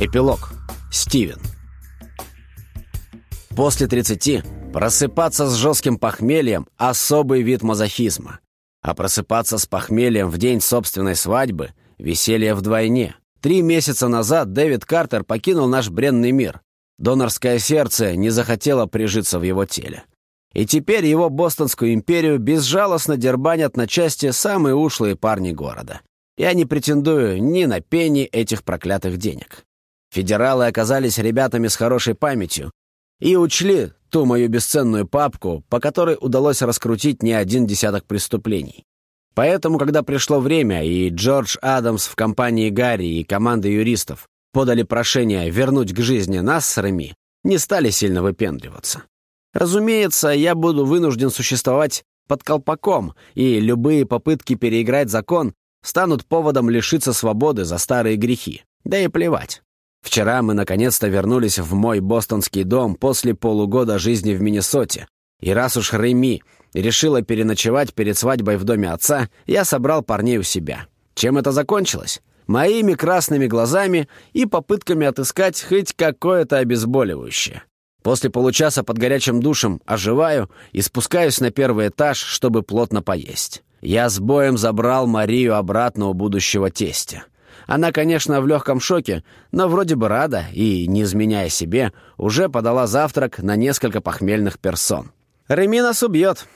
Эпилог. Стивен. После 30 просыпаться с жестким похмельем – особый вид мазохизма. А просыпаться с похмельем в день собственной свадьбы – веселье вдвойне. Три месяца назад Дэвид Картер покинул наш бренный мир. Донорское сердце не захотело прижиться в его теле. И теперь его бостонскую империю безжалостно дербанят на части самые ушлые парни города. Я не претендую ни на пени этих проклятых денег. Федералы оказались ребятами с хорошей памятью и учли ту мою бесценную папку, по которой удалось раскрутить не один десяток преступлений. Поэтому, когда пришло время, и Джордж Адамс в компании Гарри и команды юристов подали прошение вернуть к жизни нас с Реми, не стали сильно выпендриваться. Разумеется, я буду вынужден существовать под колпаком, и любые попытки переиграть закон станут поводом лишиться свободы за старые грехи. Да и плевать. Вчера мы наконец-то вернулись в мой бостонский дом после полугода жизни в Миннесоте. И раз уж Реми решила переночевать перед свадьбой в доме отца, я собрал парней у себя. Чем это закончилось? Моими красными глазами и попытками отыскать хоть какое-то обезболивающее. После получаса под горячим душем оживаю и спускаюсь на первый этаж, чтобы плотно поесть. Я с боем забрал Марию обратно у будущего тестя. Она, конечно, в легком шоке, но вроде бы рада и, не изменяя себе, уже подала завтрак на несколько похмельных персон. Реми нас убьет.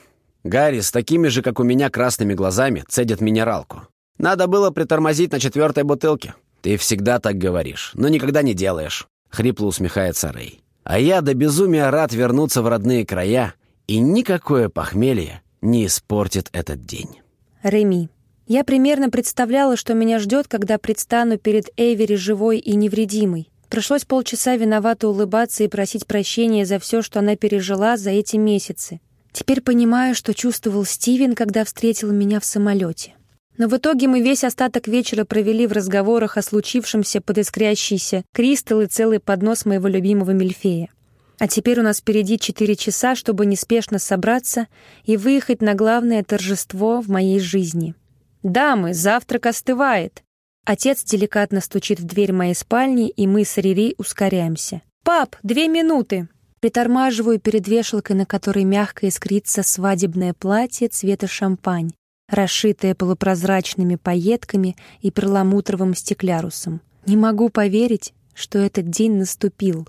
Гарри с такими же, как у меня, красными глазами цедит минералку. Надо было притормозить на четвертой бутылке. Ты всегда так говоришь, но никогда не делаешь. Хрипло усмехается Рэй. А я до безумия рад вернуться в родные края, и никакое похмелье не испортит этот день. Реми. Я примерно представляла, что меня ждет, когда предстану перед Эйвери живой и невредимой. Пришлось полчаса виновато улыбаться и просить прощения за все, что она пережила за эти месяцы. Теперь понимаю, что чувствовал Стивен, когда встретил меня в самолете. Но в итоге мы весь остаток вечера провели в разговорах о случившемся под искрящийся кристалл и целый поднос моего любимого Мельфея. А теперь у нас впереди четыре часа, чтобы неспешно собраться и выехать на главное торжество в моей жизни. «Дамы, завтрак остывает!» Отец деликатно стучит в дверь моей спальни, и мы с Рири ускоряемся. «Пап, две минуты!» Притормаживаю перед вешалкой, на которой мягко искрится свадебное платье цвета шампань расшитая полупрозрачными пайетками и перламутровым стеклярусом. Не могу поверить, что этот день наступил.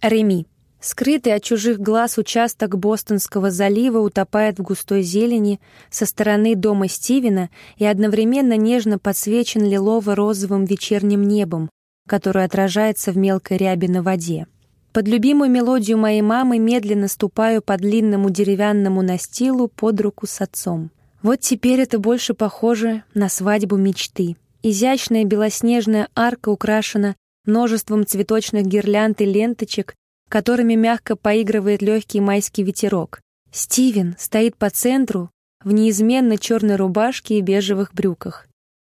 Реми. Скрытый от чужих глаз участок Бостонского залива утопает в густой зелени со стороны дома Стивена и одновременно нежно подсвечен лилово-розовым вечерним небом, который отражается в мелкой ряби на воде. Под любимую мелодию моей мамы медленно ступаю по длинному деревянному настилу под руку с отцом. Вот теперь это больше похоже на свадьбу мечты. Изящная белоснежная арка украшена множеством цветочных гирлянд и ленточек, которыми мягко поигрывает легкий майский ветерок. Стивен стоит по центру в неизменно черной рубашке и бежевых брюках.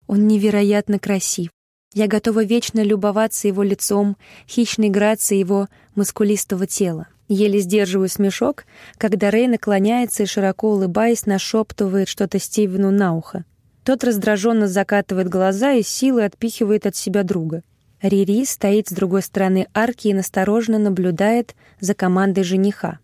Он невероятно красив. Я готова вечно любоваться его лицом, хищной грацией его мускулистого тела. Еле сдерживаю смешок, когда Рэй наклоняется и, широко улыбаясь, нашептывает что-то Стивену на ухо. Тот раздраженно закатывает глаза и силой отпихивает от себя друга. Рири стоит с другой стороны арки и настороженно наблюдает за командой жениха.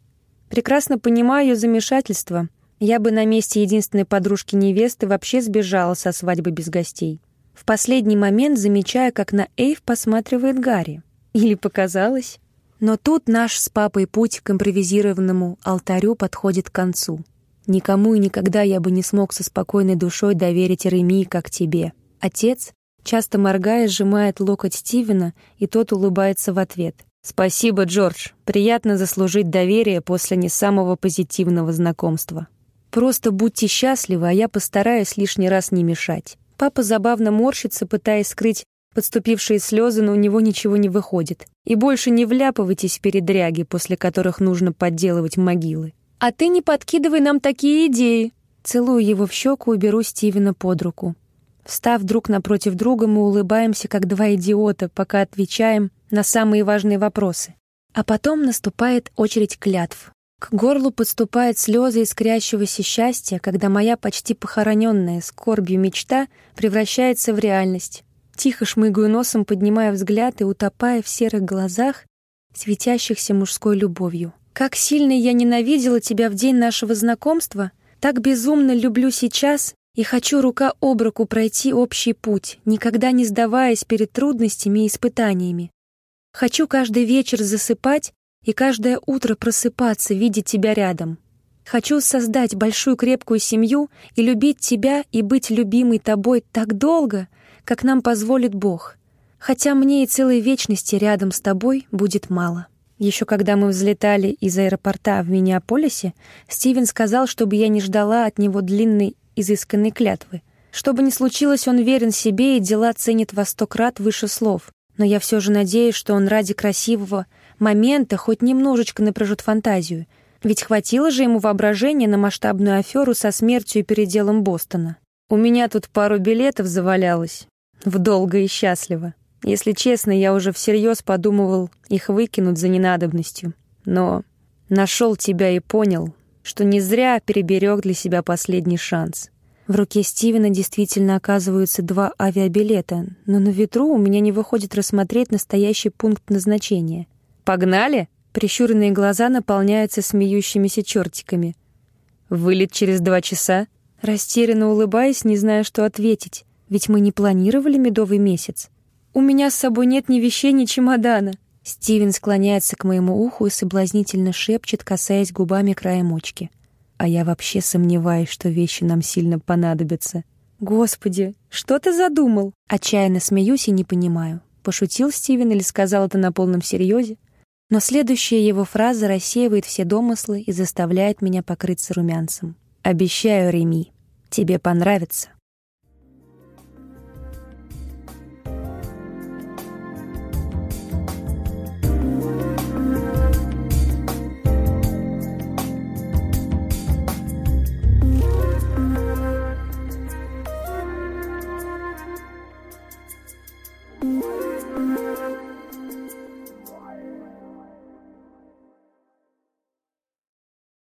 Прекрасно понимаю ее замешательство. Я бы на месте единственной подружки невесты вообще сбежала со свадьбы без гостей. В последний момент замечая, как на Эйв посматривает Гарри. Или показалось? Но тут наш с папой путь к импровизированному алтарю подходит к концу. Никому и никогда я бы не смог со спокойной душой доверить Реми, как тебе. Отец, часто моргая, сжимает локоть Стивена, и тот улыбается в ответ. «Спасибо, Джордж. Приятно заслужить доверие после не самого позитивного знакомства. Просто будьте счастливы, а я постараюсь лишний раз не мешать». Папа забавно морщится, пытаясь скрыть подступившие слезы, но у него ничего не выходит. И больше не вляпывайтесь в передряги, после которых нужно подделывать могилы. А ты не подкидывай нам такие идеи. Целую его в щеку и беру Стивена под руку. Встав друг напротив друга, мы улыбаемся, как два идиота, пока отвечаем на самые важные вопросы. А потом наступает очередь клятв. К горлу подступают слезы искрящегося счастья, когда моя почти похороненная скорбью мечта превращается в реальность. Тихо шмыгаю носом, поднимая взгляд и утопая в серых глазах, светящихся мужской любовью. Как сильно я ненавидела тебя в день нашего знакомства, так безумно люблю сейчас и хочу рука об руку пройти общий путь, никогда не сдаваясь перед трудностями и испытаниями. Хочу каждый вечер засыпать и каждое утро просыпаться, видя тебя рядом. Хочу создать большую крепкую семью и любить тебя и быть любимой тобой так долго, как нам позволит Бог. Хотя мне и целой вечности рядом с тобой будет мало. Еще когда мы взлетали из аэропорта в Миннеаполисе, Стивен сказал, чтобы я не ждала от него длинной, изысканной клятвы. Что бы ни случилось, он верен себе и дела ценит во сто крат выше слов. Но я все же надеюсь, что он ради красивого момента хоть немножечко напряжет фантазию. Ведь хватило же ему воображения на масштабную аферу со смертью и переделом Бостона. У меня тут пару билетов завалялось. В долго и счастливо. Если честно, я уже всерьез подумывал их выкинуть за ненадобностью. Но нашел тебя и понял, что не зря переберег для себя последний шанс. В руке Стивена действительно оказываются два авиабилета, но на ветру у меня не выходит рассмотреть настоящий пункт назначения. «Погнали!» Прищуренные глаза наполняются смеющимися чертиками. «Вылет через два часа?» Растерянно улыбаясь, не зная, что ответить, ведь мы не планировали медовый месяц. «У меня с собой нет ни вещей, ни чемодана». Стивен склоняется к моему уху и соблазнительно шепчет, касаясь губами края мочки. А я вообще сомневаюсь, что вещи нам сильно понадобятся. «Господи, что ты задумал?» Отчаянно смеюсь и не понимаю. Пошутил Стивен или сказал это на полном серьезе? Но следующая его фраза рассеивает все домыслы и заставляет меня покрыться румянцем. «Обещаю, Реми, тебе понравится».